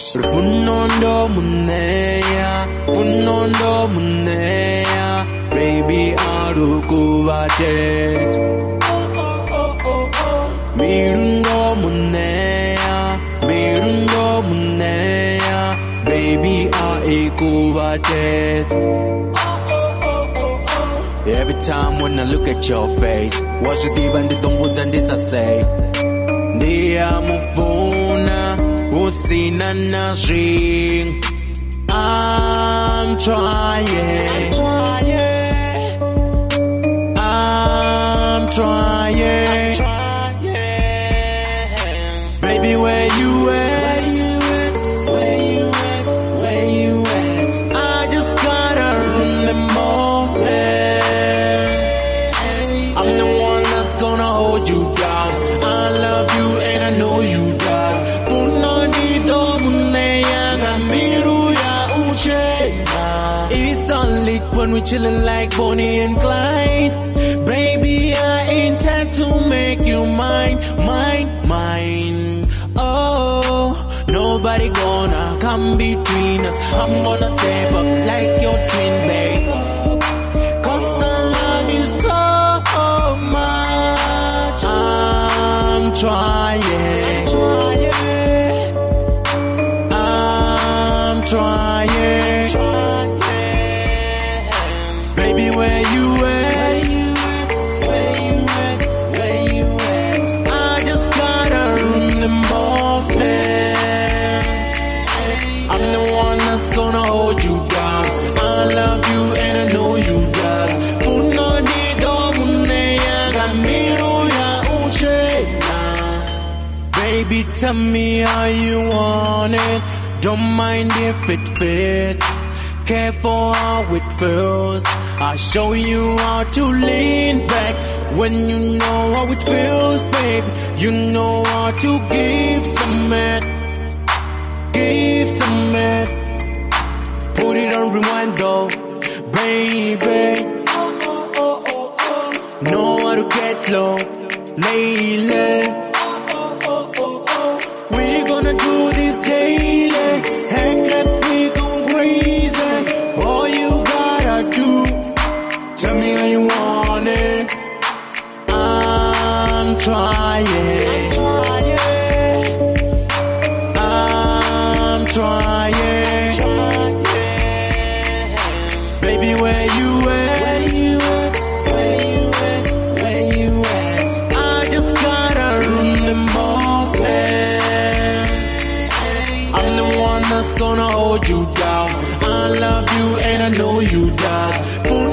Rufunondo muneya, funondo muneya, baby arukuvatet. Mirundo muneya, mirundo muneya, baby aikuvatet. Every time when I look at your face, what's your diva nditombuza ndisasay. Ndiyamufuna usina nazwi. I'm trying. I'm trying. Baby, where you at? Where you at? Where you at? I just gotta run the moment. I'm the one when we chillin' like Bonnie and Clyde. Baby, I intend to make you mine, mine, mine. Oh, nobody gonna come between us. I'm gonna step up like your twin, babe. Cause I love you so much. I'm trying. I'm trying. Baby, Baby, tell me how you want it. Don't mind if it fits. Care for how it feels. I'll show you how to lean back when you know how it feels, babe. You know how to give some it. Give some it. Put it on rewind though, baby. Know how to get low, lately. Gonna do this daily. Heck up, we gon' crazy. All you gotta do, tell me how you want it. I'm trying. I'm trying. Baby, I'm the one that's gonna hold you down. I love you and I know you does. Punodi